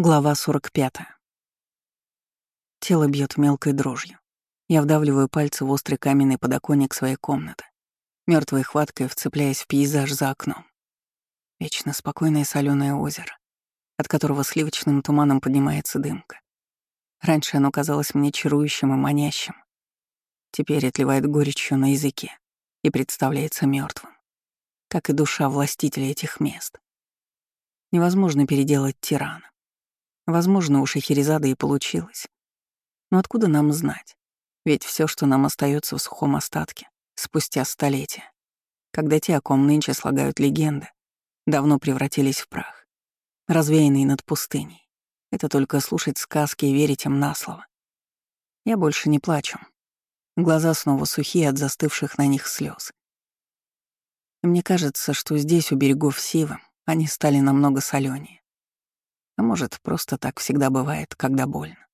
Глава 45. Тело бьет мелкой дрожью. Я вдавливаю пальцы в острый каменный подоконник своей комнаты, мертвой хваткой вцепляясь в пейзаж за окном. Вечно спокойное соленое озеро, от которого сливочным туманом поднимается дымка. Раньше оно казалось мне чарующим и манящим. Теперь отливает горечью на языке и представляется мертвым, как и душа властителя этих мест. Невозможно переделать тирана Возможно, у Шахерезады и получилось. Но откуда нам знать? Ведь все, что нам остается в сухом остатке, спустя столетия, когда те, о ком нынче слагают легенды, давно превратились в прах, развеянные над пустыней. Это только слушать сказки и верить им на слово. Я больше не плачу. Глаза снова сухие от застывших на них слез. Мне кажется, что здесь, у берегов Сивы, они стали намного соленее. А может, просто так всегда бывает, когда больно.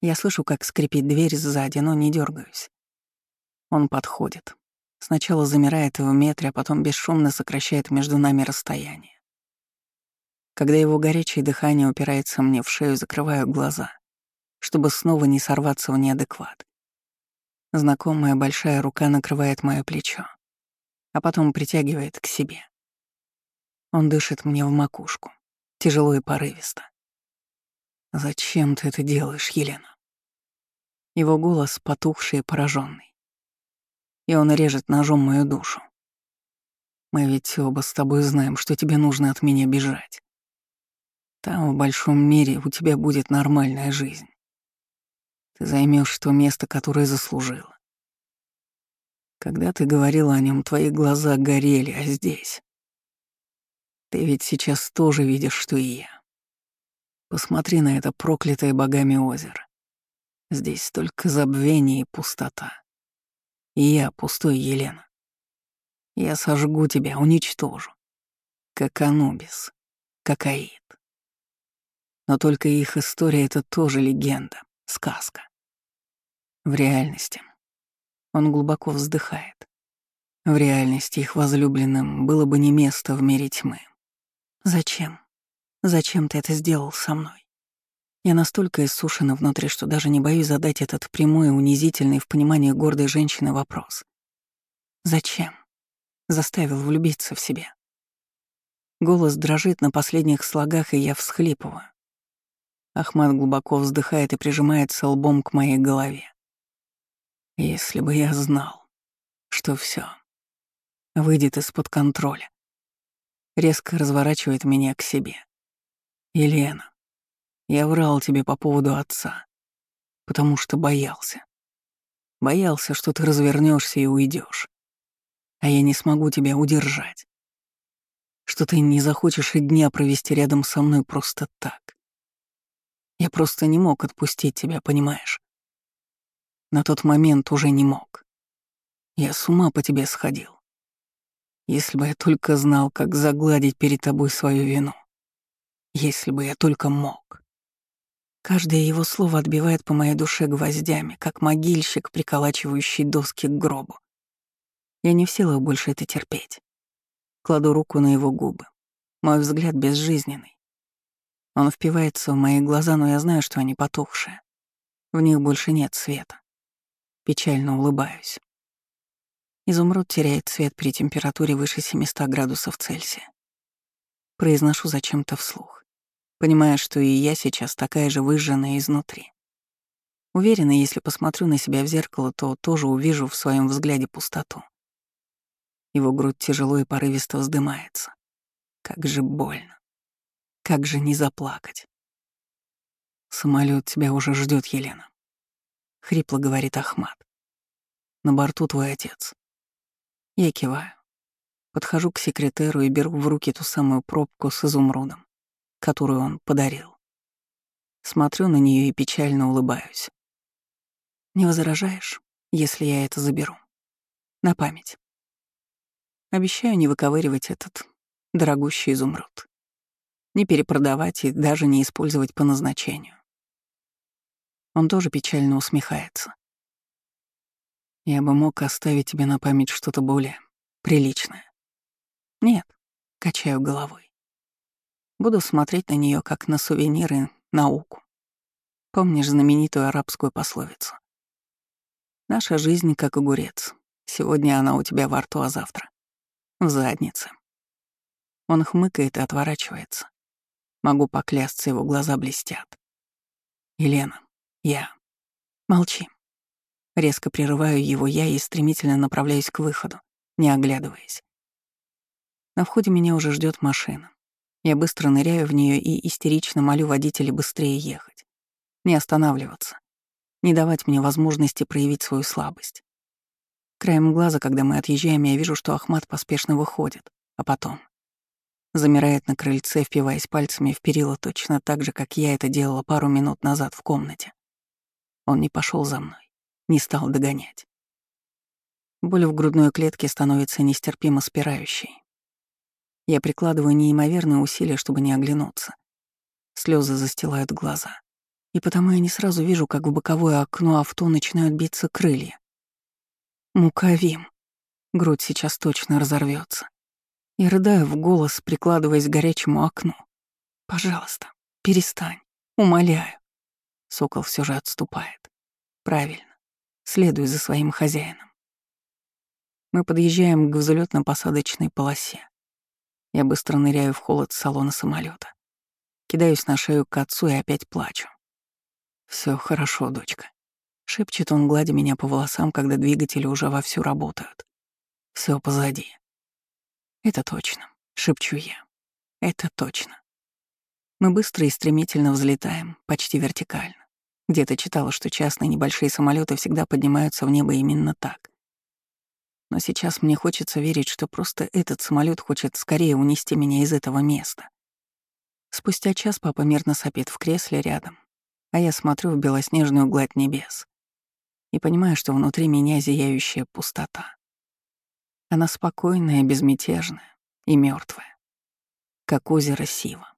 Я слышу, как скрипит дверь сзади, но не дергаюсь. Он подходит. Сначала замирает в метре, а потом бесшумно сокращает между нами расстояние. Когда его горячее дыхание упирается мне в шею, закрываю глаза, чтобы снова не сорваться в неадекват. Знакомая большая рука накрывает мое плечо, а потом притягивает к себе. Он дышит мне в макушку тяжело и порывисто. «Зачем ты это делаешь, Елена?» Его голос потухший и пораженный. И он режет ножом мою душу. Мы ведь оба с тобой знаем, что тебе нужно от меня бежать. Там, в большом мире, у тебя будет нормальная жизнь. Ты займешь то место, которое заслужила. Когда ты говорила о нем, твои глаза горели, а здесь... Ты ведь сейчас тоже видишь, что и я. Посмотри на это проклятое богами озеро. Здесь только забвение и пустота. И я пустой, Елена. Я сожгу тебя, уничтожу. Как Анубис, как Аид. Но только их история — это тоже легенда, сказка. В реальности. Он глубоко вздыхает. В реальности их возлюбленным было бы не место в мире тьмы. Зачем? Зачем ты это сделал со мной? Я настолько иссушена внутри, что даже не боюсь задать этот прямой унизительный в понимании гордой женщины вопрос. Зачем? Заставил влюбиться в себя. Голос дрожит на последних слогах, и я всхлипываю. Ахмат глубоко вздыхает и прижимается лбом к моей голове. Если бы я знал, что все выйдет из-под контроля, резко разворачивает меня к себе. «Елена, я врал тебе по поводу отца, потому что боялся. Боялся, что ты развернешься и уйдешь, а я не смогу тебя удержать. Что ты не захочешь и дня провести рядом со мной просто так. Я просто не мог отпустить тебя, понимаешь? На тот момент уже не мог. Я с ума по тебе сходил. Если бы я только знал, как загладить перед тобой свою вину. Если бы я только мог. Каждое его слово отбивает по моей душе гвоздями, как могильщик, приколачивающий доски к гробу. Я не в силах больше это терпеть. Кладу руку на его губы. Мой взгляд безжизненный. Он впивается в мои глаза, но я знаю, что они потухшие. В них больше нет света. Печально улыбаюсь. Изумруд теряет цвет при температуре выше 700 градусов Цельсия. Произношу зачем-то вслух, понимая, что и я сейчас такая же выжженная изнутри. Уверена, если посмотрю на себя в зеркало, то тоже увижу в своем взгляде пустоту. Его грудь тяжело и порывисто вздымается. Как же больно. Как же не заплакать. Самолет тебя уже ждет, Елена. Хрипло говорит Ахмат. На борту твой отец. Я киваю. Подхожу к секретеру и беру в руки ту самую пробку с изумрудом, которую он подарил. Смотрю на нее и печально улыбаюсь. Не возражаешь, если я это заберу? На память. Обещаю не выковыривать этот дорогущий изумруд. Не перепродавать и даже не использовать по назначению. Он тоже печально усмехается. Я бы мог оставить тебе на память что-то более приличное. Нет, качаю головой. Буду смотреть на нее как на сувениры науку. Помнишь знаменитую арабскую пословицу? Наша жизнь как огурец. Сегодня она у тебя во рту, а завтра — в заднице. Он хмыкает и отворачивается. Могу поклясться, его глаза блестят. Елена, я. Молчи. Резко прерываю его я и стремительно направляюсь к выходу, не оглядываясь. На входе меня уже ждет машина. Я быстро ныряю в нее и истерично молю водителя быстрее ехать. Не останавливаться. Не давать мне возможности проявить свою слабость. Краем глаза, когда мы отъезжаем, я вижу, что Ахмат поспешно выходит, а потом замирает на крыльце, впиваясь пальцами в перила точно так же, как я это делала пару минут назад в комнате. Он не пошел за мной, не стал догонять. Боль в грудной клетке становится нестерпимо спирающей. Я прикладываю неимоверные усилия, чтобы не оглянуться. Слезы застилают глаза. И потому я не сразу вижу, как в боковое окно авто начинают биться крылья. Мукавим. Грудь сейчас точно разорвется. Я рыдаю в голос, прикладываясь к горячему окну. «Пожалуйста, перестань. Умоляю». Сокол все же отступает. Правильно. Следуй за своим хозяином. Мы подъезжаем к взлетно-посадочной полосе. Я быстро ныряю в холод салона самолета. Кидаюсь на шею к отцу и опять плачу. Все хорошо, дочка. Шепчет он, гладя меня по волосам, когда двигатели уже вовсю работают. Все позади. Это точно, шепчу я. Это точно. Мы быстро и стремительно взлетаем, почти вертикально. Где-то читала, что частные небольшие самолеты всегда поднимаются в небо именно так. Но сейчас мне хочется верить, что просто этот самолет хочет скорее унести меня из этого места. Спустя час папа мирно сопит в кресле рядом, а я смотрю в белоснежную гладь небес и понимаю, что внутри меня зияющая пустота. Она спокойная, безмятежная и мертвая, как озеро Сива.